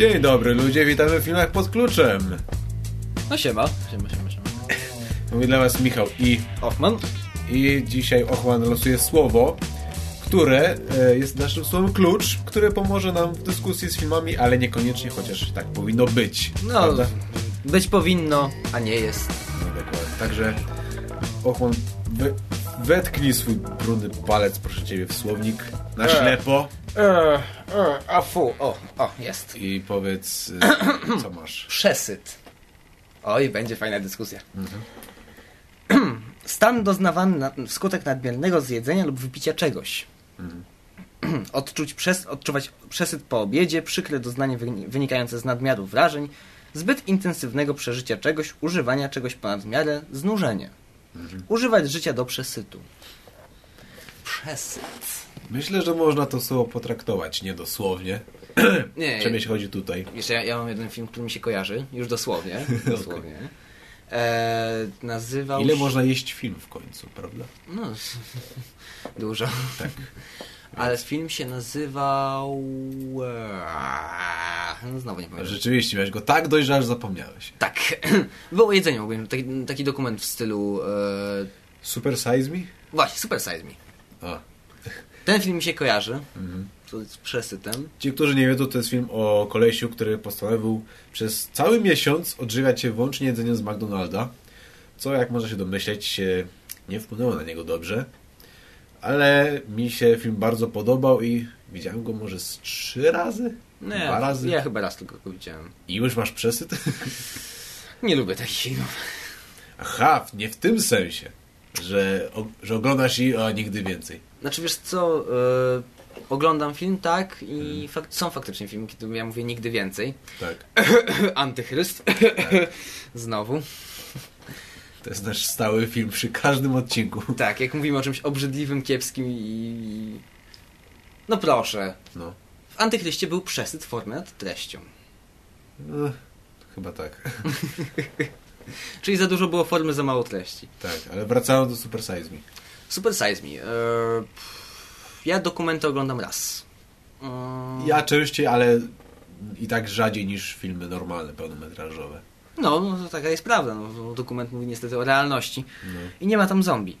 Dzień dobry ludzie, witamy w filmach pod kluczem. No siema. Siema, siema, siema. Mówi dla was Michał i, Hoffman. i dzisiaj Ochman losuje słowo, które e, jest naszym słowem klucz, które pomoże nam w dyskusji z filmami, ale niekoniecznie, chociaż tak powinno być. No, prawda? być powinno, a nie jest. No dokładnie. Także Ochman, we, wetknij swój brudny palec, proszę ciebie, w słownik na E. ślepo E, e, a fu, o, o, jest. i powiedz, e, co masz. Przesyt. Oj, będzie fajna dyskusja. Stan doznawany na, wskutek nadmiernego zjedzenia lub wypicia czegoś. Odczuć przes, odczuwać przesyt po obiedzie, przykre doznanie wyni- wynikające z nadmiaru wrażeń, zbyt intensywnego przeżycia czegoś, używania czegoś ponad miarę, znużenie. Używać życia do przesytu. Przesyt. Myślę, że można to słowo potraktować niedosłownie. Nie, Przemieść chodzi tutaj. Wiesz, ja, ja mam jeden film, który mi się kojarzy, już dosłownie. dosłownie. E, nazywał Ile się... można jeść film w końcu, prawda? No, dużo. Tak. Ale film się nazywał... e, No znowu nie pamiętam. Rzeczywiście, miałeś go tak dojść, że aż zapomniałeś. Tak. Było o jedzeniu, mówię, taki, taki dokument w stylu... E... Super Size Me? Właśnie, Super Size Me. A. Ten film mi się kojarzy. Mhm. To z przesytem. Ci, którzy nie wiedzą, to jest film o kolesiu, który postanowił przez cały miesiąc odżywiać się wyłącznie jedzeniem z McDonalda, co, jak można się domyśleć, nie wpłynęło na niego dobrze. Ale mi się film bardzo podobał i widziałem go może z trzy razy? Nie, Dwa razy? ja chyba raz tylko go widziałem. I już masz przesyt? Nie lubię takich filmów. Aha, nie w tym sensie, że, że oglądasz i a nigdy więcej. Znaczy wiesz co, e, oglądam film, tak, i fak są faktycznie filmy, kiedy ja mówię nigdy więcej. Tak. Antychryst. Znowu. To jest nasz stały film przy każdym odcinku. Tak, jak mówimy o czymś obrzydliwym, kiepskim i... No proszę. No. W Antychryście był przesyt formy nad treścią. E, chyba tak. Czyli za dużo było formy, za mało treści. Tak, ale wracając do Super Size Me. Super Size Me. E, pff, ja dokumenty oglądam raz. Mm, Ja częściej, ale i tak rzadziej niż filmy normalne, pełnometrażowe. No, no to taka jest prawda. No, dokument mówi niestety o realności. No. I nie ma tam zombie.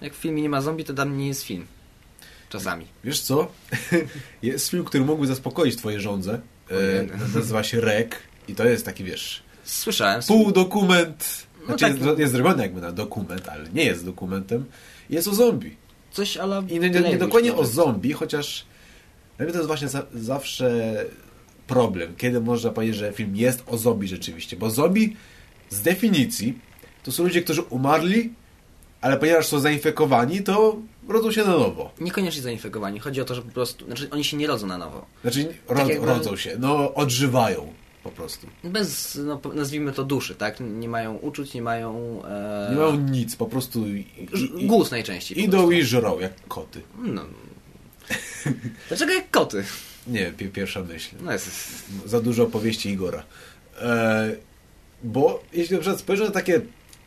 Jak w filmie nie ma zombie, to tam nie jest film. Czasami. Wiesz co? jest film, który mógłby zaspokoić twoje żądze. E, nazywa się Rek. I to jest taki, wiesz, Słyszałem. pół dokument. Znaczy tak. jest, jest zrobiony jakby na dokument, ale nie jest dokumentem. Jest o zombie. Coś ale I nie, nie, nie dokładnie o zombie, chociaż dla mnie to jest właśnie za, zawsze problem, kiedy można powiedzieć, że film jest o zombie rzeczywiście. Bo zombie z definicji to są ludzie, którzy umarli, ale ponieważ są zainfekowani, to rodzą się na nowo. Niekoniecznie zainfekowani. Chodzi o to, że po prostu... Znaczy, oni się nie rodzą na nowo. Znaczy, ro, Tak jakby- rodzą się, no odżywają po prostu. Bez, no, nazwijmy to duszy, tak? Nie mają uczuć, nie mają... E... Nie mają nic, po prostu Głos najczęściej. idą i żrą jak koty. No. Dlaczego jak koty? Nie, pi- pierwsza myśl. No jest... za dużo opowieści Igora. E, bo jeśli na przykład spojrzę na takie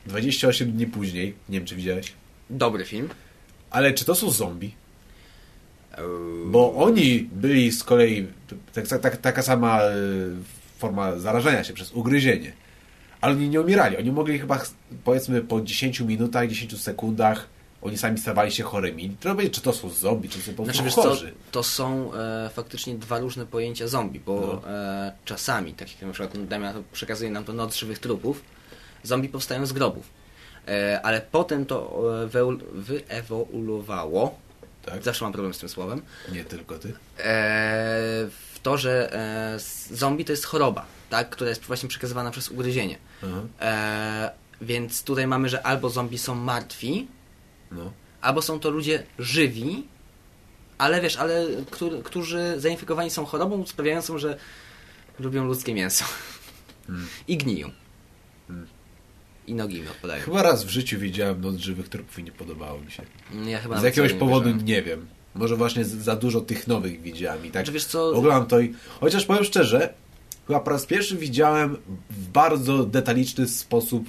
28 dni później, nie wiem czy widziałeś, Dobry film. ale czy to są zombie? Eee, Bo oni byli z kolei tak, tak, tak, taka sama e, forma zarażenia się przez ugryzienie. Ale oni nie umierali. Oni mogli chyba powiedzmy po 10 minutach, 10 sekundach oni sami stawali się chorymi. Trzeba powiedzieć, czy to są zombie, czy są po prostu Znaczy, wiesz co, chorzy. to są e, faktycznie dwa różne pojęcia zombie, bo No. e, czasami, tak jak na przykład Damian przekazuje nam to noc żywych trupów, zombie powstają z grobów. E, ale potem to e, wyewoluowało, Tak? zawsze mam problem z tym słowem, Nie tylko ty. e, w to, że e, zombie to jest choroba, tak, która jest właśnie przekazywana przez ugryzienie. E, więc tutaj mamy, że albo zombie są martwi, No. albo są to ludzie żywi, ale wiesz, ale którzy, którzy zainfekowani są chorobą sprawiającą, że lubią ludzkie mięso. Hmm. I gniją. Hmm. I nogi im odpadają. Chyba raz w życiu widziałem Noc Żywych Trupów i nie podobało mi się. Ja chyba Z jakiegoś nie powodu wierzyłem. nie wiem. Może właśnie za dużo tych nowych widziałem i tak Znaczy, wiesz co- oglądam to i... Chociaż powiem szczerze, chyba po raz pierwszy widziałem w bardzo detaliczny sposób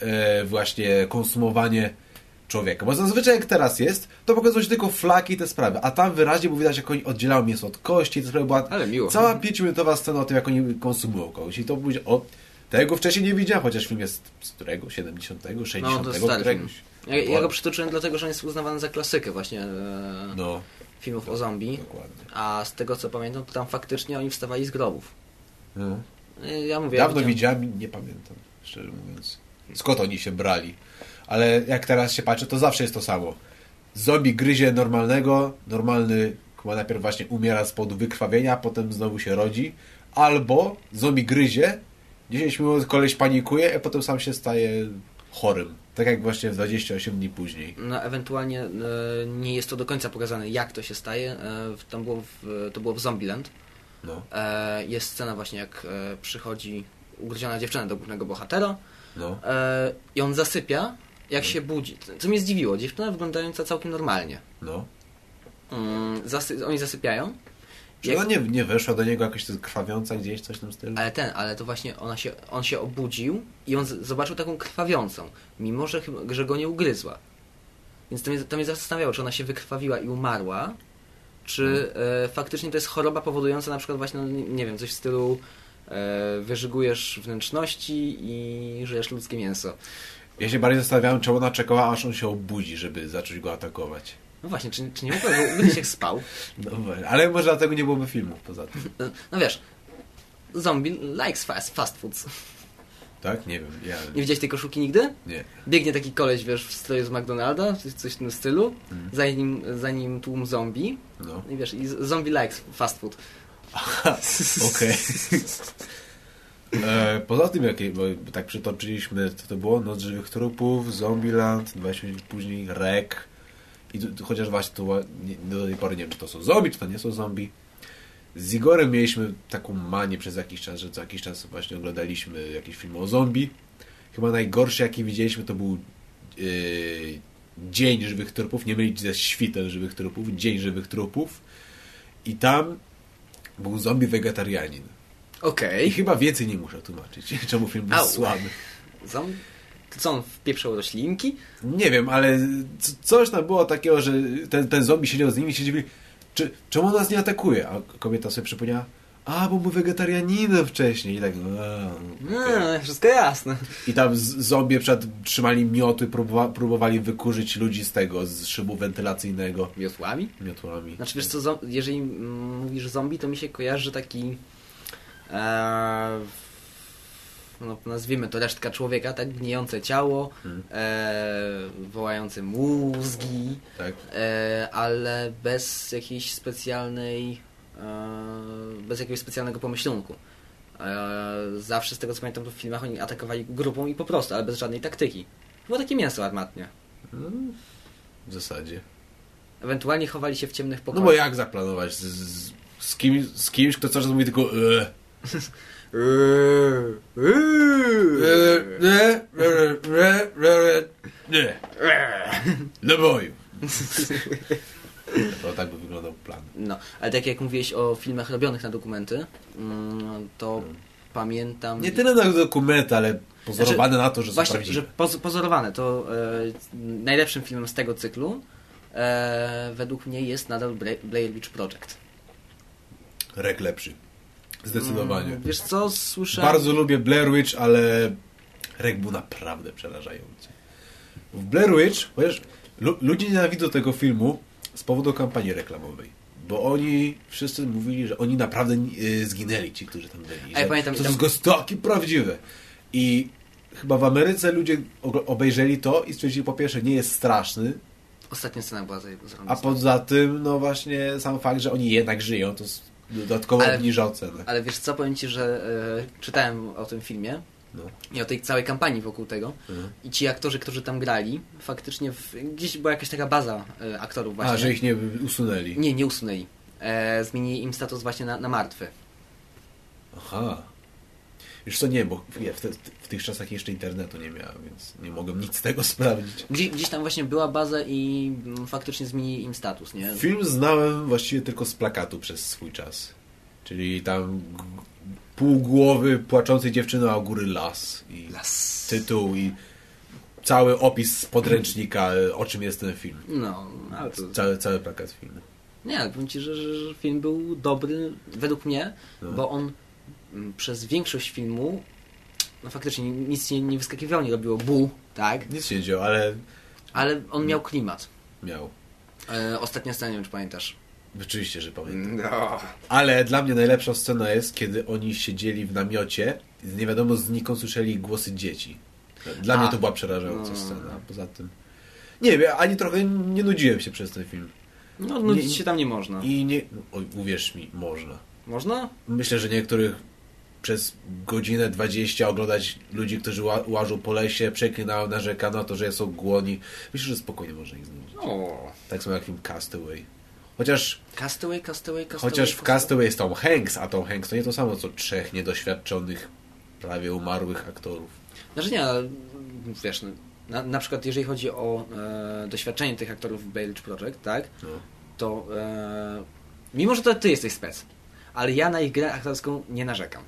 e, właśnie konsumowanie człowieka. Bo zazwyczaj jak teraz jest, to pokazują się tylko flaki i te sprawy, a tam wyraźnie było widać, jak oni oddzielają mięso od kości, te sprawy była Ale miło. cała pięciominutowa scena o tym, jak oni konsumują kogoś. I to było, o, tego wcześniej nie widziałem, chociaż film jest z którego? 70, 60, No, to jest stary któregoś. Ja, ja go przytoczyłem dlatego, że on jest uznawany za klasykę właśnie e, No, filmów o zombie. dokładnie. A z tego co pamiętam, to tam faktycznie oni wstawali z grobów. No. E, Ja mówię, ja Dawno widziałem- widziałem i nie pamiętam, szczerze mówiąc. Skąd oni się brali? Ale jak teraz się patrzę, to zawsze jest to samo. Zombie gryzie normalnego, normalny chyba najpierw właśnie umiera z powodu wykrwawienia, potem znowu się rodzi. Albo zombie gryzie, 10 minut koleś panikuje, a potem sam się staje chorym. Tak jak właśnie w 28 dni później. No, ewentualnie e, nie jest to do końca pokazane, jak to się staje. E, było w, to było w Zombieland. No, E, jest scena właśnie, jak e, przychodzi ugryziona dziewczyna do głównego bohatera no. e, i on zasypia, jak się budzi. Co mnie zdziwiło, dziewczyna wyglądająca całkiem normalnie. no. Mm, zasy oni zasypiają, Czy ona nie, nie weszła do niego jakoś krwawiąca gdzieś, coś w tym stylu? ale ten, ale to właśnie ona się, on się obudził i on zobaczył taką krwawiącą, mimo że, że go nie ugryzła. Więc to mnie, to mnie zastanawiało, czy ona się wykrwawiła i umarła, czy e, faktycznie to jest choroba powodująca na przykład właśnie, no, nie, wiem, coś w stylu e, wyżygujesz wnętrzności i żyjesz ludzkie mięso. Ja się bardziej zastanawiałem, czemu ona czekała, aż on się obudzi, żeby zacząć go atakować. No właśnie, czy, czy nie mogła go ugryźć jak spał? No, ale może dlatego nie byłoby filmów poza tym. No, no wiesz, zombie likes fast, fast foods. Tak? Nie wiem. Ja... Nie widziałeś tej koszulki nigdy? Nie. Biegnie taki koleś, wiesz, w stroju z McDonalda, coś, coś w tym stylu, Mhm. za, nim, za nim tłum zombie No. i wiesz, i zombie likes fast food. Okej. E, Poza tym, jakie, bo tak przytoczyliśmy, co to było? Noc żywych trupów, Zombieland, 20 minut później Rek. I tu, tu, chociaż właśnie ła- nie, do tej pory nie wiem, czy to są zombie, czy to nie są zombie. Z Igorem mieliśmy taką manię przez jakiś czas, że co jakiś czas właśnie oglądaliśmy jakiś film o zombie. Chyba najgorszy, jaki widzieliśmy, to był yy, Dzień Żywych Trupów, nie mylić ze Świtem Żywych Trupów, Dzień Żywych Trupów. I tam był zombie wegetarianin. Okej. I chyba więcej nie muszę tłumaczyć, czemu film był Au. słaby. To co, on wpieprzał roślinki? Nie wiem, ale coś tam było takiego, że ten, ten zombie siedział z nimi i się dziwili, czy, czemu on nas nie atakuje? A kobieta sobie przypomniała, a, bo był wegetarianinem wcześniej. I tak. No, wszystko jasne. I tam zombie przed trzymali mioty, próbowa, próbowali wykurzyć ludzi z tego, z szybu wentylacyjnego Miotłami? miotłami. Znaczy wiesz co, jeżeli mówisz zombie, to mi się kojarzy taki e, no, nazwijmy to resztka człowieka, tak? Gnijące ciało, Hmm. e, wołające mózgi, Tak? e, ale bez jakiejś specjalnej bez jakiegoś specjalnego pomyślunku. Zawsze z tego co pamiętam to w filmach oni atakowali grupą i po prostu, ale bez żadnej taktyki. Było takie mięso armatnie. Mm, W zasadzie. Ewentualnie chowali się w ciemnych No pokojach. bo jak zaplanować? Z, z, z, kim, z kimś, kto cały czas mówi tylko e, Do boju. To tak by wyglądał plan. No, ale tak jak mówiłeś o filmach robionych na dokumenty, mm, to pamiętam... Nie tyle na dokumenty, ale pozorowane na to, że są Właśnie, prawdziwe. że poz, pozorowane to e, najlepszym filmem z tego cyklu e, według mnie jest nadal Blair Witch Project. Rek lepszy. Zdecydowanie. Mm, Wiesz co, słyszałem... Bardzo lubię Blair Witch, ale Rek był naprawdę przerażający. W Blair Witch, chociaż lu- ludzie nienawidzą tego filmu z powodu kampanii reklamowej. Bo oni wszyscy mówili, że oni naprawdę y, zginęli, ci, którzy tam byli. A ja pamiętam, to tam- jest gostaki prawdziwe. I chyba w Ameryce ludzie obejrzeli to i stwierdzili po pierwsze, nie jest straszny, Ostatnia scena była za- a poza tym, no właśnie sam fakt, że oni jednak żyją, to dodatkowo Ale- obniża ocenę. Ale wiesz co, powiem Ci, że e, czytałem o tym filmie No. i o tej całej kampanii wokół tego Mhm. i ci aktorzy, którzy tam grali, faktycznie w, gdzieś była jakaś taka baza e, aktorów właśnie. A, że ich nie usunęli. Nie, nie usunęli. E, zmienili im status właśnie na, na martwy. Aha. Już to nie, bo w, te, w tych czasach jeszcze internetu nie miałem, więc nie mogłem nic z tego sprawdzić. Gdzieś, gdzieś tam właśnie była baza i mm, faktycznie zmienili im status, nie? Film znałem właściwie tylko z plakatu przez swój czas. Czyli tam pół głowy płaczącej dziewczyny, a u góry las. I Las. tytuł i cały opis z podręcznika, y, o czym jest ten film. No, ale to... Cały, cały plakat filmu. Nie, powiem Ci, że, że, film był dobry według mnie, No. bo on przez większość filmu no faktycznie nic nie, nie wyskakiwało, nie robiło bu, tak? Nic się nie działo, ale Ale on miał klimat. miał. E, ostatnia scena, nie wiem czy pamiętasz. Oczywiście, że pamiętam. No. Ale dla mnie najlepsza scena jest, kiedy oni siedzieli w namiocie i nie wiadomo znikąd słyszeli głosy dzieci. Dla A. mnie to była przerażająca No. scena. Poza tym... Nie wiem, ani trochę nie nudziłem się przez ten film. No, nudzić Nie- się tam nie można. I nie... Oj, uwierz mi, można. Można? Myślę, że niektórych przez godzinę 20 oglądać ludzi, którzy ła- łażą po lesie, przeklinają, narzekają na to, że są głodni. Myślę, że spokojnie można ich znudzić. O. Tak samo jak film Castaway. Chociaż, Castaway, Castaway, Castaway. chociaż w Castaway jest Tom Hanks, a Tom Hanks to nie to samo, co trzech niedoświadczonych, prawie umarłych aktorów. Znaczy nie, ale wiesz, no, na, na przykład jeżeli chodzi o e, doświadczenie tych aktorów w Witch Project, tak, No. to e, mimo, że to ty jesteś spec, ale ja na ich grę aktorską nie narzekam.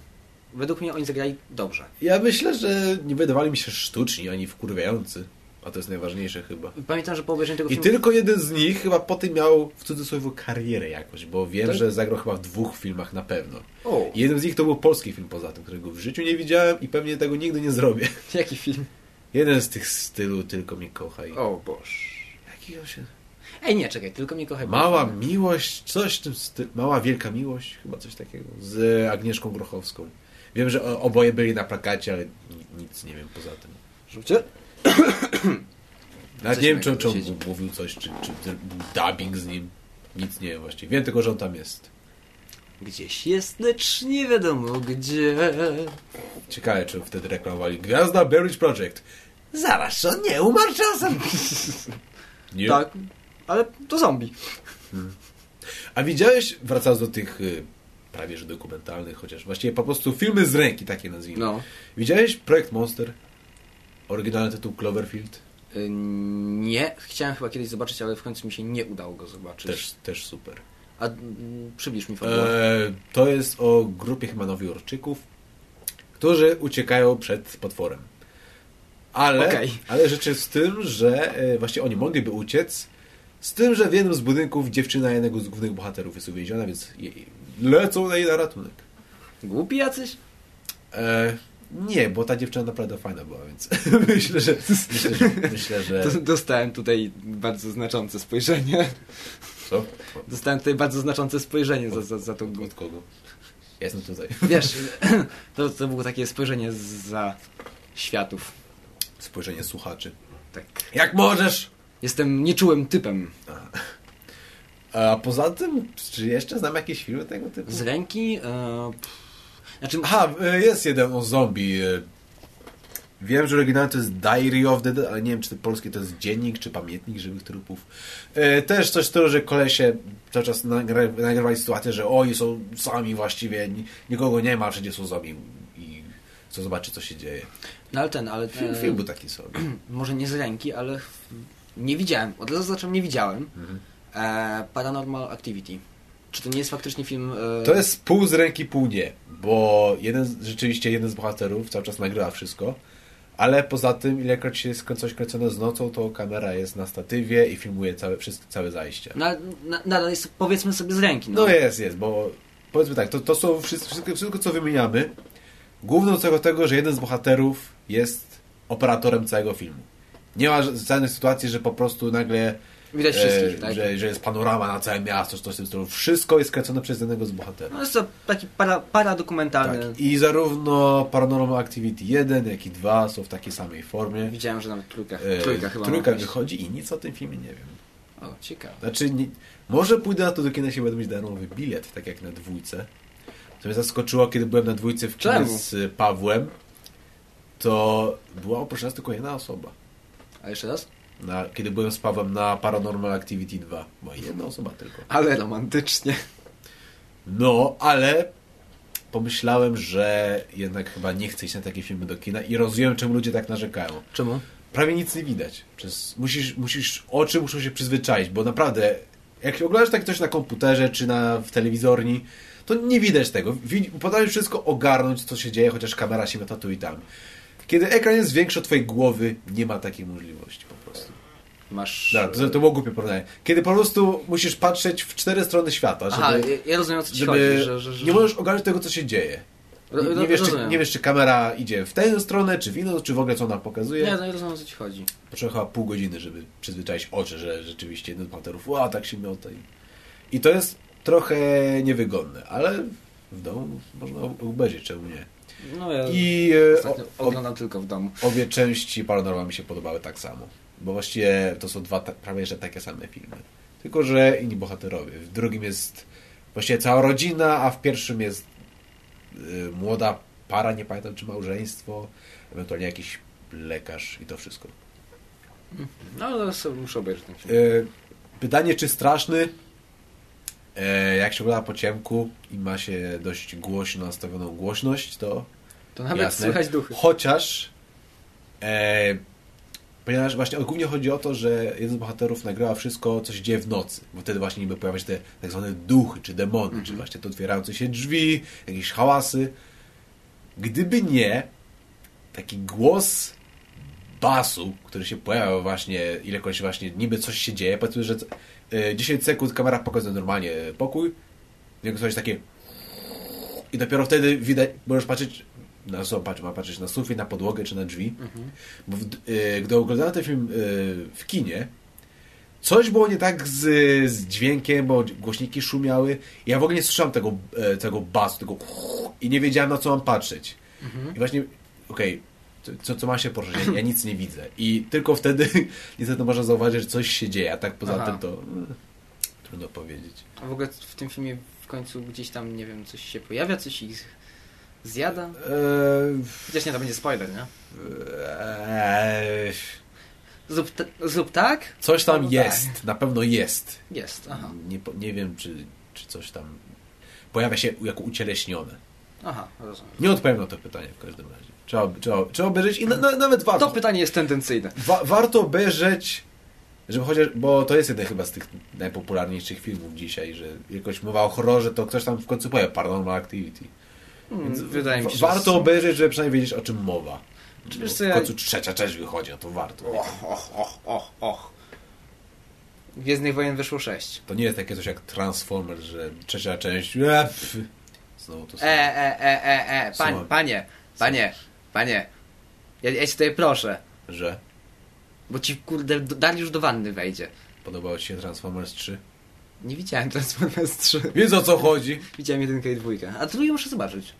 Według mnie oni zagrali dobrze. Ja myślę, że nie wydawali mi się sztuczni, ani wkurwiający. A to jest najważniejsze chyba. Pamiętam, że po obejrzeniu tego I filmu... tylko jeden z nich chyba po tym miał w cudzysłowie karierę jakoś, bo wiem, Tak? że zagrał chyba w dwóch filmach na pewno. O, I jeden z nich to był polski film poza tym, którego w życiu nie widziałem i pewnie tego nigdy nie zrobię. jaki film? Jeden z tych stylu Tylko mnie kochaj. O boż. Jakiego się... Ej, nie, czekaj, tylko mnie kochaj. Mała miłość, coś w tym stylu. Mała wielka miłość, chyba coś takiego. Z Agnieszką Grochowską. Wiem, że oboje byli na plakacie, ale ni- nic nie wiem poza tym. Rzucie? Nawet nie wiem, czy, czy on siedzi. mówił coś, czy, czy był dubbing z nim. Nic nie wiem właściwie. Wiem tylko, że on tam jest. Gdzieś jest, lecz nie wiadomo gdzie. Ciekawe, czy wtedy reklamowali Gwiazda Berridge Project. Zaraz, on nie umarł czasem. Nie? Tak, ale to zombie. A widziałeś, wracając do tych y, prawie że dokumentalnych, chociaż właściwie po prostu filmy z ręki, takie nazwijmy. No. Widziałeś Projekt Monster? Oryginalny tytuł Cloverfield? Y, Nie, chciałem chyba kiedyś zobaczyć, ale w końcu mi się nie udało go zobaczyć. Też, też super. A mm, przybliż mi fabułę. E, to jest o grupie chyba nowojorczyków, którzy uciekają przed potworem. Ale, Okej. ale rzecz jest w tym, że e, właśnie oni mogliby uciec, z tym, że w jednym z budynków dziewczyna jednego z głównych bohaterów jest uwięziona, więc lecą na jej na ratunek. Głupi jacyś? E, nie, bo ta dziewczyna naprawdę fajna była, więc myślę, że myślę, że, myślę, że... Dostałem tutaj bardzo znaczące spojrzenie. Co? Dostałem tutaj bardzo znaczące spojrzenie za, za, za tą... Od kogo? Ja jestem tutaj. Wiesz, to, to było takie spojrzenie za światów. Spojrzenie słuchaczy. Tak. Jak możesz? Jestem nieczułym typem. A poza tym, czy jeszcze znam jakieś filmy tego typu? Z ręki... E, znaczy, Aha, e, jest jeden o zombie. e. Wiem, że oryginalny to jest Diary of the Dead, ale nie wiem, czy to polskie to jest dziennik, czy pamiętnik żywych trupów. E, Też coś z tego, że kolesie cały czas nagry- nagrywali sytuację, że oj, są sami właściwie, ni- nikogo nie ma, wszędzie są zombie i chcą zobaczyć, co się dzieje. no ale ten, ale... Film, e, film był taki sobie. może nie z ręki, ale nie widziałem. Od razu zacząłem, nie widziałem. Mhm. E, Paranormal Activity. Czy to nie jest faktycznie film... E, To jest pół z ręki, pół nie, bo jeden, rzeczywiście jeden z bohaterów cały czas nagrywa wszystko, ale poza tym, ilekroć jest coś kręcone z nocą, to kamera jest na statywie i filmuje całe, wszystkie, całe zajście. Na, na, nadal jest powiedzmy sobie z ręki. No, No jest, jest, bo powiedzmy tak, to, to są wszystko, wszystko, wszystko, co wymieniamy, główną cechą tego, że jeden z bohaterów jest operatorem całego filmu. Nie ma żadnej sytuacji, że po prostu nagle Widać wszystkich, tak? że, że jest panorama na całe miasto, coś w tym stylu. Wszystko jest kręcone przez jednego z bohaterów. No jest to taki para, paradokumentalny. Tak. I zarówno Paranormal Activity 1, jak i 2 są w takiej samej formie. Widziałem, że nawet trójka, E, trójka chyba trójka wychodzi i nic o tym filmie nie wiem. O, ciekawe. Znaczy, nie, może pójdę na to do kina się będę mieć darmowy bilet, tak jak na dwójce. Co mnie zaskoczyło, kiedy byłem na dwójce w kinie z Pawłem, to była oprócz nas tylko jedna osoba. A jeszcze raz? Na, kiedy byłem z Pawłem na Paranormal Activity 2. Była jedna osoba tylko. Ale romantycznie. No, ale pomyślałem, że jednak chyba nie chcę iść na takie filmy do kina i rozumiem, czemu ludzie tak narzekają. Czemu? Prawie nic nie widać. Przez, musisz, musisz, oczy muszą się przyzwyczaić, bo naprawdę, jak oglądasz tak coś na komputerze czy na, w telewizorni, to nie widać tego. Potrafisz wszystko ogarnąć, co się dzieje, chociaż kamera się miota tu i tam. Kiedy ekran jest większy od twojej głowy, nie ma takiej możliwości po prostu. Masz... Dobra, to, to było głupie porównanie. Kiedy po prostu musisz patrzeć w cztery strony świata, żeby, Aha, ja- rozumiem o co ci żeby chodzi, że, że, że... nie możesz ogarnąć tego, co się dzieje. Nie, nie, wiesz, czy, nie wiesz, czy kamera idzie w tę stronę, czy w inną, czy w ogóle co ona pokazuje. Nie, no ja rozumiem o co ci chodzi. Potrzeba chyba pół godziny, żeby przyzwyczaić oczy, że rzeczywiście jeden z bohaterów, ła, tak się miota. I, I to jest trochę niewygodne, ale w domu można obejrzeć, czemu nie. No ja I e, o, oglądam tylko w domu. obie części Paranormal mi się podobały tak samo. Bo właściwie to są dwa prawie że takie same filmy. Tylko, że inni bohaterowie. W drugim jest właściwie cała rodzina, a w pierwszym jest y, młoda para, nie pamiętam czy małżeństwo, ewentualnie jakiś lekarz i to wszystko. No ale sobie muszę obejrzeć ten film. Y, pytanie, czy straszny? E, jak się ogląda po ciemku i ma się dość głośno nastawioną głośność, to To nawet Jasne. słychać duchy. Chociaż e, ponieważ właśnie głównie chodzi o to, że jeden z bohaterów nagrywa wszystko, co się dzieje w nocy. Bo wtedy właśnie niby pojawiają się te tak zwane duchy, czy demony, Mhm. czy właśnie te otwierające się drzwi, jakieś hałasy. Gdyby nie taki głos basu, który się pojawia właśnie, ilekroć właśnie niby coś się dzieje, powiedzmy, że 10 sekund kamera pokazuje normalnie pokój, jak coś takie i dopiero wtedy widać, możesz patrzeć na, co, patrz, ma patrzeć na sufit, na podłogę czy na drzwi. Bo w, y, gdy oglądałem ten film y, w kinie, coś było nie tak z, z dźwiękiem, bo głośniki szumiały. Ja w ogóle nie słyszałem tego, e, tego basu, tego i nie wiedziałem na co mam patrzeć. I właśnie, okej, co- co, co ma się poruszyć? Ja, ja nic nie widzę. I tylko wtedy niestety można zauważyć, że coś się dzieje, a tak poza Aha. tym to mm, trudno powiedzieć. A w ogóle w tym filmie w końcu gdzieś tam, nie wiem, coś się pojawia, coś ich zjada? Eee, Chociaż nie, to będzie spoiler, nie? eee, Zrób, zrób tak? Coś tam No jest, na pewno jest. Jest, aha. Nie, nie wiem, czy, czy coś tam pojawia się jako ucieleśnione. Aha, rozumiem. Nie odpowiem na to pytanie w każdym razie. Trzeba, trzeba, trzeba obejrzeć i na, na, nawet warto. To pytanie jest tendencyjne. Wa, warto obejrzeć, żeby chociaż, bo to jest jeden chyba z tych najpopularniejszych filmów dzisiaj, że jakoś mowa o horrorze, to ktoś tam w końcu powie Paranormal Activity. Więc Hmm, Wydaje mi się, wa- warto że... obejrzeć, żeby przynajmniej wiedzieć o czym mowa. Czy wiesz co, w ja- końcu trzecia część wychodzi, no to warto. Och, och, och, och, och. Gwiezdnych Wojen wyszło 6. To nie jest takie coś jak Transformers, że trzecia część. E, znowu to samo. E, e, e, e, e, Słucham. panie, panie, panie. Ja, ja cię tutaj proszę, Że bo ci kurde Dariusz do wanny wejdzie. podobało Ci się Transformers 3? Nie widziałem Transformers 3. Wiesz o co chodzi? Widziałem jedynkę i dwójkę. A trójkę muszę zobaczyć.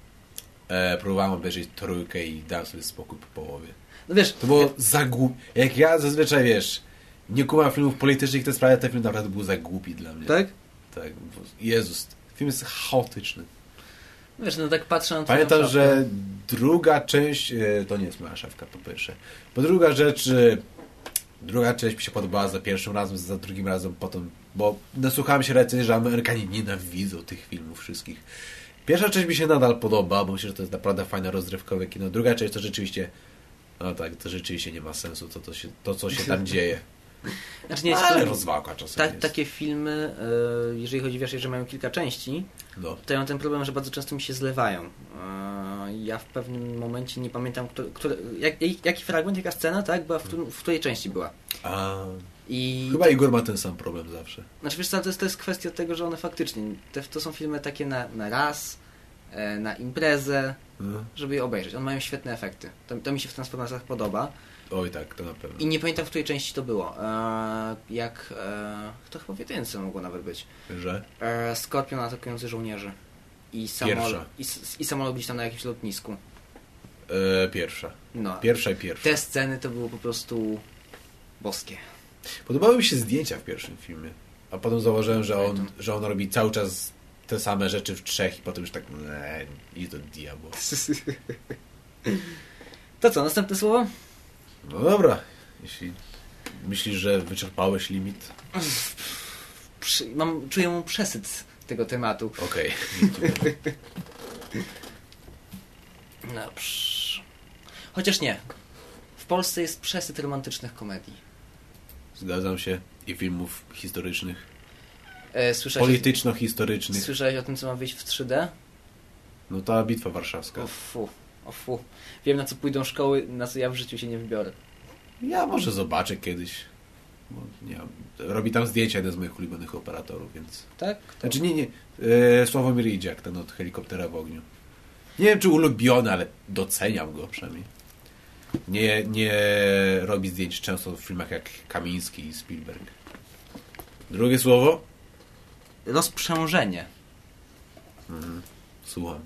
E, próbowałem obejrzeć trójkę i dałem sobie spokój po połowie. No wiesz, To było za głupi. Jak ja zazwyczaj wiesz, nie kumam filmów politycznych te sprawy, ten film naprawdę był za głupi dla mnie. tak? Tak. Jezus. Film jest chaotyczny. Wiesz, no tak patrzę na Pamiętam, że druga część, e, to nie jest moja szafka po pierwsze. Po druga rzecz, e, druga część mi się podobała za pierwszym razem, za drugim razem potem, bo nasłuchałem się recenzji, że Amerykanie nienawidzą tych filmów wszystkich. Pierwsza część mi się nadal podoba, bo myślę, że to jest naprawdę fajne, rozrywkowe kino. Druga część to rzeczywiście, no tak, to rzeczywiście nie ma sensu, to, to, się, to co się tam dzieje. Znaczy, nie, Ale to- rozwałka czasem ta, jest. takie filmy, e, jeżeli chodzi, wiesz, że mają kilka części, No. to ja mam ten problem, że bardzo często mi się zlewają. E, Ja w pewnym momencie nie pamiętam, który, który, jak, jaki fragment, jaka scena, tak, była w, którym- w której części była. A, I chyba Igor ma ten sam problem zawsze. Znaczy wiesz co, to jest, to jest kwestia tego, że one faktycznie, te, to są filmy takie na, na raz, e, na imprezę, No. żeby je obejrzeć. One mają świetne efekty. To, to mi się w Transformersach podoba. Oj tak, to na pewno. I nie pamiętam, w której części to było. E, jak, e, to chyba w jedynce mogło nawet być. Że? E, Skorpion atakujący żołnierzy. I samolot, i, i samolot gdzieś tam na jakimś lotnisku. E, pierwsza. No. Pierwsza i pierwsza. Te sceny to było po prostu boskie. Podobały mi się zdjęcia w pierwszym filmie. A potem zauważyłem, że on, że on robi cały czas te same rzeczy w trzech i potem już tak i do diabła. To co, następne słowo? No dobra, jeśli myślisz, że wyczerpałeś limit, Przy, mam, czuję mu przesyt tego tematu. okej. No, psz. Chociaż nie. W Polsce jest przesyt romantycznych komedii. Zgadzam się. I filmów historycznych, E, słyszałeś, polityczno-historycznych. słyszałeś o tym, co ma wyjść w 3D? No ta bitwa warszawska. O fu. Wiem na co pójdą szkoły, na co ja w życiu się nie wybiorę. Ja może zobaczę kiedyś. Bo nie wiem, robi tam zdjęcia jeden z moich ulubionych operatorów, więc... Tak? Kto? Znaczy nie, nie. E, Sławomir Idziak, ten od helikoptera w ogniu. Nie wiem, czy ulubiony, ale doceniam go przynajmniej. Nie, nie robi zdjęć często w filmach jak Kamiński i Spielberg. Drugie słowo? Rozprzężenie. Słucham.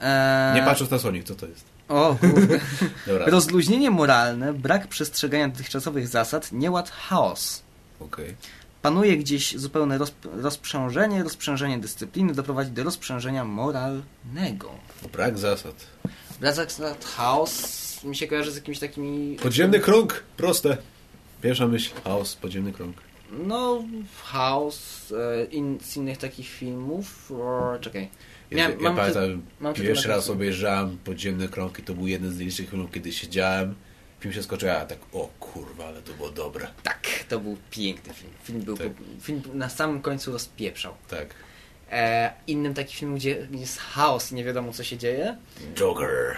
Eee... Nie patrząc na słonik, co to jest? O Rozluźnienie moralne, brak przestrzegania dotychczasowych zasad, nieład, chaos. okej. Panuje gdzieś zupełne rozp rozprzężenie, rozprzężenie dyscypliny doprowadzi do rozprzężenia moralnego. Brak zasad. Brak zasad, chaos mi się kojarzy z jakimiś takimi... Podziemny krąg, proste. Pierwsza myśl, chaos, podziemny krąg. No, chaos e, in, z innych takich filmów. O, czekaj. Ja, Miałem- ja mam pamiętam, mam pierwszy raz obejrzałem Podziemny krąg i to był jeden z licznych filmów, kiedy siedziałem. Film się skoczył, a tak, o kurwa, ale to było dobre. Tak, to był piękny film. Film, był, Tak. film na samym końcu rozpieprzał. Tak. E, innym taki film, gdzie jest chaos i nie wiadomo co się dzieje. Joker.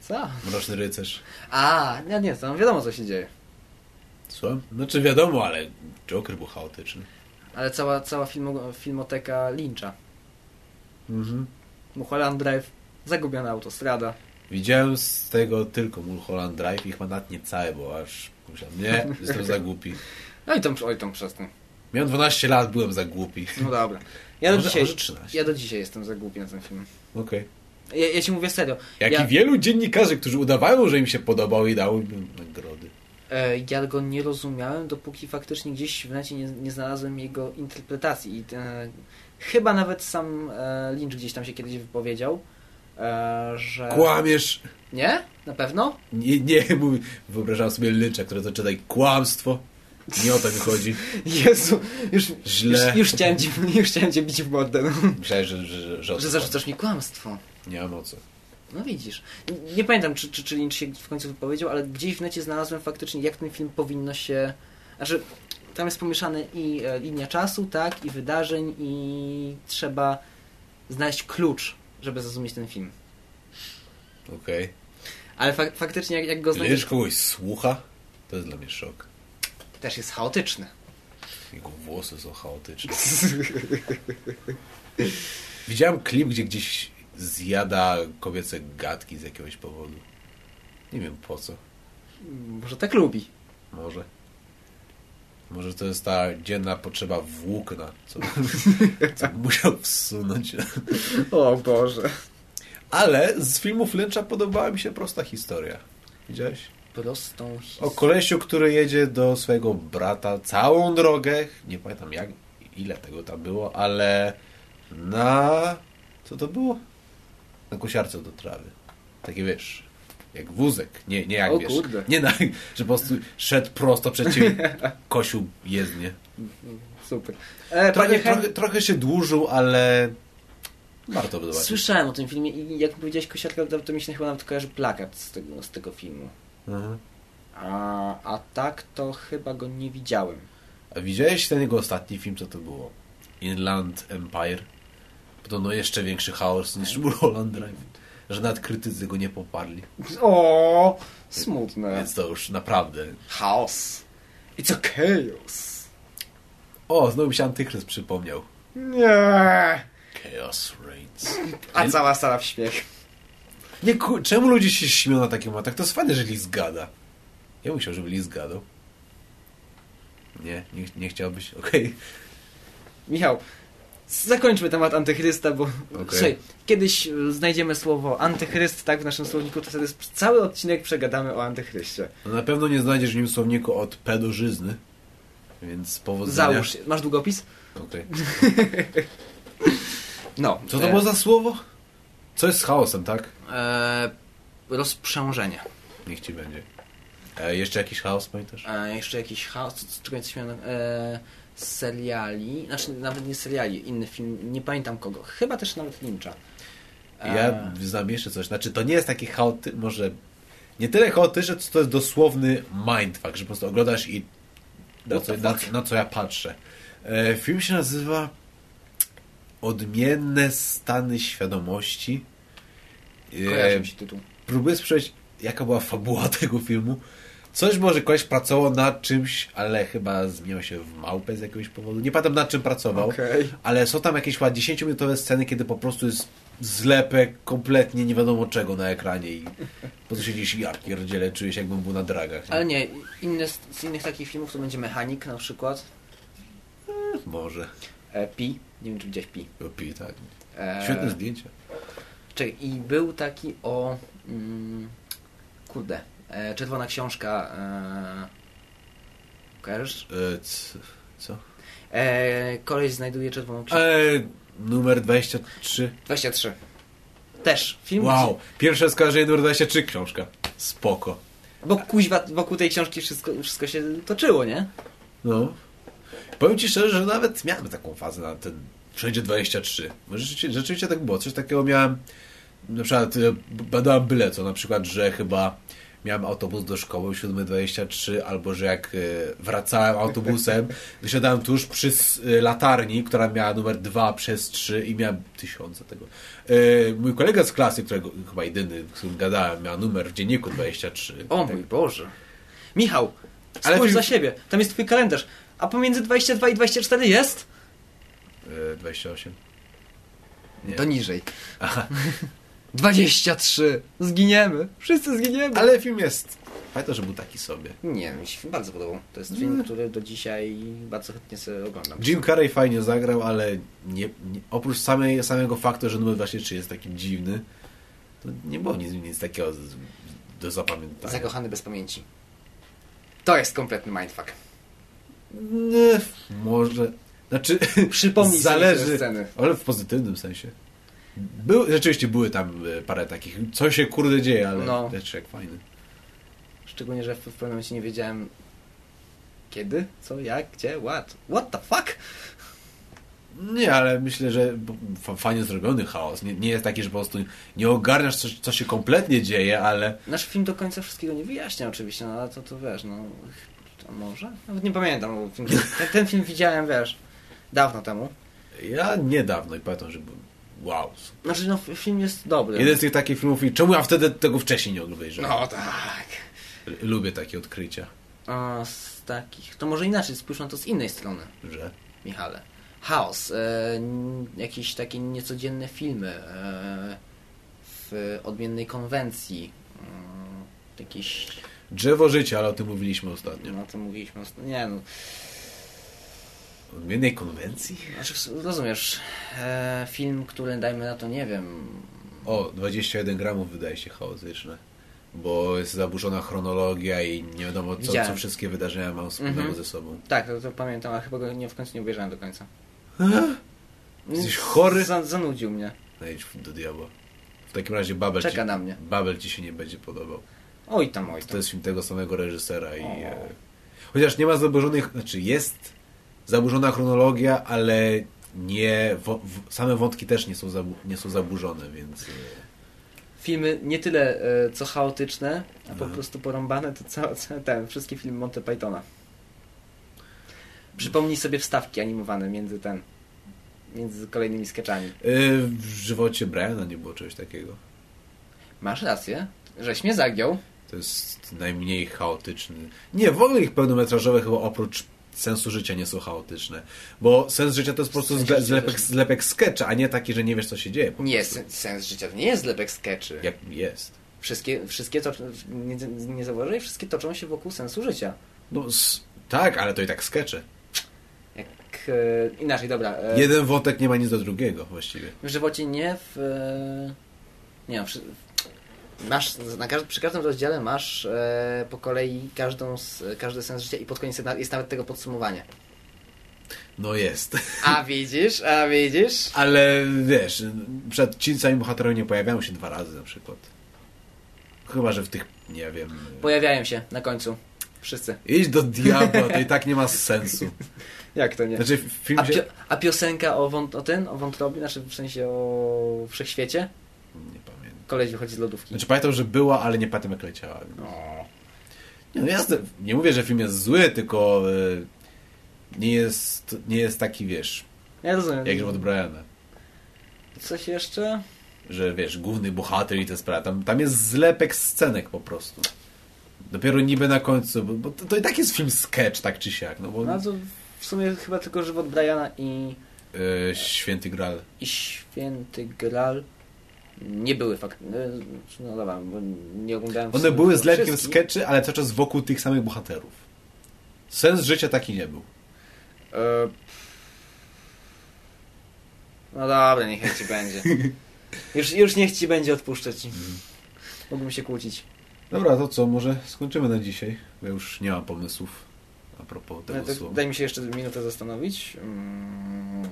Co? Mroczny rycerz. A, nie, nie, to wiadomo co się dzieje. Słucham? Znaczy wiadomo, ale Joker był chaotyczny. Ale cała, cała filmo, filmoteka Lyncha. Mhm. Mulholland Drive, zagubiona autostrada. Widziałem z tego tylko Mulholland Drive i chyba nawet nie całe, bo aż myślałem, nie, jestem za głupi. No i tą, oj, tą przestań. Miałem 12 lat, byłem za głupi. No dobra. Ja do, Może- dzisiaj, może 13. ja do dzisiaj jestem za głupi na ten film. Okej. Ja, ja ci mówię serio. Jak ja, i wielu dziennikarzy, którzy udawają, że im się podobał i dały im nagrody. e, ja go nie rozumiałem, dopóki faktycznie gdzieś w necie nie, nie znalazłem jego interpretacji. I e, chyba nawet sam e, Lynch gdzieś tam się kiedyś wypowiedział, e, że... Kłamiesz! Nie? Na pewno? Nie, nie, mówi, wyobrażam sobie Lyncha, który zaczyna i kłamstwo. Nie o to mi chodzi. Jezu, już, Źle. już, już, chciałem, cię, już chciałem cię bić w mordę. Myślałem, że, że, że, że, to zarzucasz mi kłamstwo. Nie mam o co. No widzisz. Nie pamiętam, czy, czy, czy Lynch się w końcu wypowiedział, ale gdzieś w necie znalazłem faktycznie, jak ten film powinno się... Znaczy, tam jest pomieszane i e, linia czasu, tak, i wydarzeń, i trzeba znaleźć klucz, żeby zrozumieć ten film. Okej. Ale fak faktycznie, jak, jak go Okay. znajdziesz, Lynch kogoś słucha? To jest dla mnie szok. też jest chaotyczny. Jego włosy są chaotyczne. Widziałem klip, gdzie gdzieś zjada kobiece gadki z jakiegoś powodu. Nie wiem po co. Może tak lubi. Może. Może to jest ta dzienna potrzeba włókna, co, co musiał wsunąć. O Boże. Ale z filmów Lyncha podobała mi się prosta historia. Widziałeś? Prostą O historię. kolesiu, który jedzie do swojego brata całą drogę. Nie pamiętam jak, ile tego tam było, ale na... Co to było? Na kosiarce do trawy. Takie wiesz, jak wózek. Nie, nie jak O wiesz. kurde. Nie na, że po prostu szedł prosto przed ciebie, kosił jezdnie. Super. E, Trochę, trochę, trochę się dłużył, ale warto by zobaczyć. Słyszałem o tym filmie i jak powiedziałeś kosiarka, to, to mi się chyba nawet kojarzy plakat z tego, z tego filmu. Mhm. A, a tak to chyba go nie widziałem. A widziałeś ten jego ostatni film, co to było? Inland Empire? Podobno jeszcze większy chaos niż Mulholland Drive. Że nawet krytycy go nie poparli. O, smutne. Więc to już naprawdę... Chaos. It's a chaos. O, znowu mi się Antychryst przypomniał. Nie. Chaos Reigns. A cała sala w śmiech. Nie. Czemu ludzie się śmieją na takim momentach? To jest fajne, że Lis gada. Ja musiał, żeby Lis gadał. Nie, nie, nie chciałbyś? Okej. Michał, zakończmy temat antychrysta, bo Okej. słuchaj, kiedyś y, znajdziemy słowo antychryst tak w naszym słowniku, to wtedy cały odcinek przegadamy o antychryście. No na pewno nie znajdziesz w nim słowniku od pedożyzny. Więc powodzenia. Załóż, masz długopis? Okej. No. Co to e, było za słowo? Co jest z chaosem, tak? E, rozprzężenie. Niech ci będzie. E, jeszcze jakiś chaos, pamiętasz? E, jeszcze jakiś chaos, czego coś miałem, e, seriali, znaczy nawet nie seriali, inny film, nie pamiętam kogo, chyba też nawet Lyncha. E, Ja znam jeszcze coś. Znaczy, to nie jest taki chaoty... Może... Nie tyle chaotyczne, co to jest dosłowny mindfuck, że po prostu oglądasz i na co, na, na co ja patrzę. E, film się nazywa Odmienne stany świadomości Kojarzy E, mi się tytuł. próbuję sprzeć, jaka była fabuła tego filmu. Coś może koleś pracował nad czymś, ale chyba zmieniał się w małpę z jakiegoś powodu. Nie pamiętam nad czym pracował, Okej. ale są tam jakieś chyba 10-minutowe sceny, kiedy po prostu jest zlepek kompletnie nie wiadomo czego na ekranie i po prostu siedzisz i ja pierdzielę, czujesz jakbym był na dragach. nie? Ale nie, inne, z, z innych takich filmów to będzie Mechanik na przykład. Może. E, Pi. Nie wiem, czy widziałeś Pi. Pi, tak. E, Świetne zdjęcia. Czekaj, i był taki o... Mm, kurde. E, czerwona książka. E, kojarzysz? E, co? E, koleś znajduje czerwoną książkę. E, numer 23. 23. Też. Film. Wow, pierwsze skojarzenie numer 23 książka. Spoko. Bo kuźwa, wokół tej książki wszystko, wszystko się toczyło, nie? No. Powiem Ci szczerze, że nawet miałem taką fazę na ten wszędzie 23. Bo Rzeczywiście, rzeczywiście tak było. Coś takiego miałem, na przykład e, badałem byle co, na przykład, że chyba miałem autobus do szkoły 7.23, albo że jak e, wracałem autobusem, wysiadałem tuż przy e, latarni, która miała numer 2 przez 3 i miałem tysiące tego. E, Mój kolega z klasy, którego chyba jedyny, z którym gadałem, miał numer w dzienniku 23. O Tak. mój Boże. Michał, spójrz za siebie. Tam jest twój kalendarz. A pomiędzy 22 i 24 jest? E, 28. Nie. To niżej. Aha. 23. Zginiemy. Wszyscy zginiemy. Ale film jest. Pamiętam, że był taki sobie. Nie, mi się film bardzo podobał. To jest film, który do dzisiaj bardzo chętnie sobie oglądam. Jim Carrey fajnie zagrał, ale nie, nie, oprócz samej, samego faktu, że numer 23 jest taki dziwny, to nie było nic, nic takiego do zapamiętania. Zakochany bez pamięci. To jest kompletny mindfuck. Nie, może. Znaczy, Przypomnij zależy, sceny. ale w pozytywnym sensie. Był, rzeczywiście były tam e, parę takich, co się kurde dzieje, ale No. też jak fajny. Szczególnie, że w pewnym momencie nie wiedziałem kiedy, co, jak, gdzie, what. What the fuck? Nie, ale myślę, że fa- fajnie zrobiony chaos. Nie, nie jest taki, że po prostu nie ogarniasz, co, co się kompletnie dzieje, ale Nasz film do końca wszystkiego nie wyjaśnia oczywiście, no ale to, to wiesz, no... A może? Nawet nie pamiętam. ten, ten film widziałem, wiesz, dawno temu. ja niedawno i pamiętam, że wow. Znaczy, no, film jest dobry. Jeden z tych takich filmów i czemu ja wtedy tego wcześniej nie obejrzałem? No tak. Lubię takie odkrycia, A, z takich... To może inaczej, spójrz na to z innej strony, że Michale. Chaos. E, jakieś takie niecodzienne filmy. E, w odmiennej konwencji. Mm, jakieś... drzewo życia, ale o tym mówiliśmy ostatnio. No to mówiliśmy... osta- Nie no... Odmiennej konwencji? Znaczy, rozumiesz, e, film, który dajmy na to, nie wiem... O, 21 gramów wydaje się chaotyczne. Bo jest zaburzona chronologia i nie wiadomo, co, co wszystkie wydarzenia mają wspólnego Mhm. ze sobą. Tak, to, to pamiętam, ale chyba go nie, w końcu nie obejrzałem do końca. Jesteś chory? Za, zanudził mnie. No idź do diabła. W takim razie Babel Czeka ci, na mnie. Babel ci się nie będzie podobał. Oj tam, oj To tam. jest film tego samego reżysera i... E, chociaż nie ma zaburzonych... Znaczy jest zaburzona chronologia, ale nie... Wo, same wątki też nie są, zabu, nie są zaburzone, więc... E, Filmy nie tyle e, co chaotyczne, a po Aha. prostu porąbane, to całe, całe ten, wszystkie filmy Monty Pythona. Przypomnij sobie wstawki animowane między ten, między kolejnymi sketchami. e, w żywocie Briana nie było czegoś takiego. Masz rację, żeś mnie zagiął. To jest najmniej chaotyczny. Nie, w ogóle ich pełnometrażowe chyba oprócz sensu życia nie są chaotyczne. Bo sens życia to jest po prostu zle, zlepek, zlepek sketcha, a nie taki, że nie wiesz co się dzieje. Nie, sen- sens życia to nie jest lepek sketchy. Jak jest. Wszystkie, wszystkie to, nie, nie zauważyłeś? Wszystkie toczą się wokół sensu życia. No s- tak, ale to i tak skecze. Jak e, inaczej, dobra. E, Jeden wątek nie ma nic do drugiego właściwie. W żywocie nie, w... E, nie przy, masz, na każd, przy każdym rozdziale masz e, po kolei każdą każdy sens życia i pod koniec jest na- jest nawet tego podsumowanie. No jest. A widzisz, a widzisz? Ale wiesz, przed ci sami bohaterowie nie pojawiają się dwa razy na przykład. Chyba, że w tych, nie wiem... Pojawiają się na końcu. Wszyscy. Idź do diabła, to i tak nie ma sensu. Jak to nie? Znaczy film A, pio, a piosenka o, wąt, o ten, o wątrobie, znaczy w sensie o wszechświecie? Koleś wychodzi z lodówki. Znaczy pamiętam, że była, ale nie pamiętam jak leciała. O. Nie, no jasne, nie mówię, że film jest zły, tylko y, nie jest, nie jest taki, wiesz, Ja rozumiem. jak żywot Briana. Coś jeszcze? że wiesz, główny bohater i te sprawy. Tam, tam jest zlepek scenek po prostu. Dopiero niby na końcu, bo, bo to, to i tak jest film sketch, tak czy siak. No bo No to w sumie chyba tylko żywot Briana i, e, Święty Graal. i Święty Graal nie były fakt. No dobra, bo nie oglądałem One były zlepkiem wszystkich. skeczy, ale cały czas wokół tych samych bohaterów. Sens życia taki nie był. E, No dobra, niech ci będzie. Już, już niech ci będzie odpuszczać. Mhm. Mógłbym się kłócić. Dobra, to co, może skończymy na dzisiaj, bo ja już nie mam pomysłów a propos tego Ale to słowa. daj mi się jeszcze minutę zastanowić. Mm,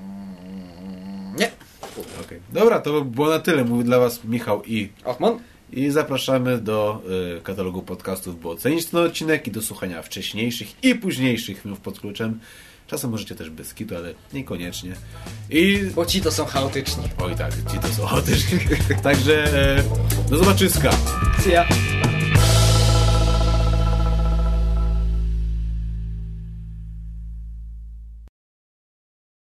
Okej. Dobra, to było na tyle. Mówił dla Was Michał i, Ochman? i zapraszamy do y, katalogu podcastów, by ocenić ten odcinek i do słuchania wcześniejszych i późniejszych filmów pod kluczem. Czasem możecie też bez kitu, ale niekoniecznie. I... Bo ci to są chaotyczni. Oj tak, ci to są chaotyczni. Także e, do zobaczyska. See ya.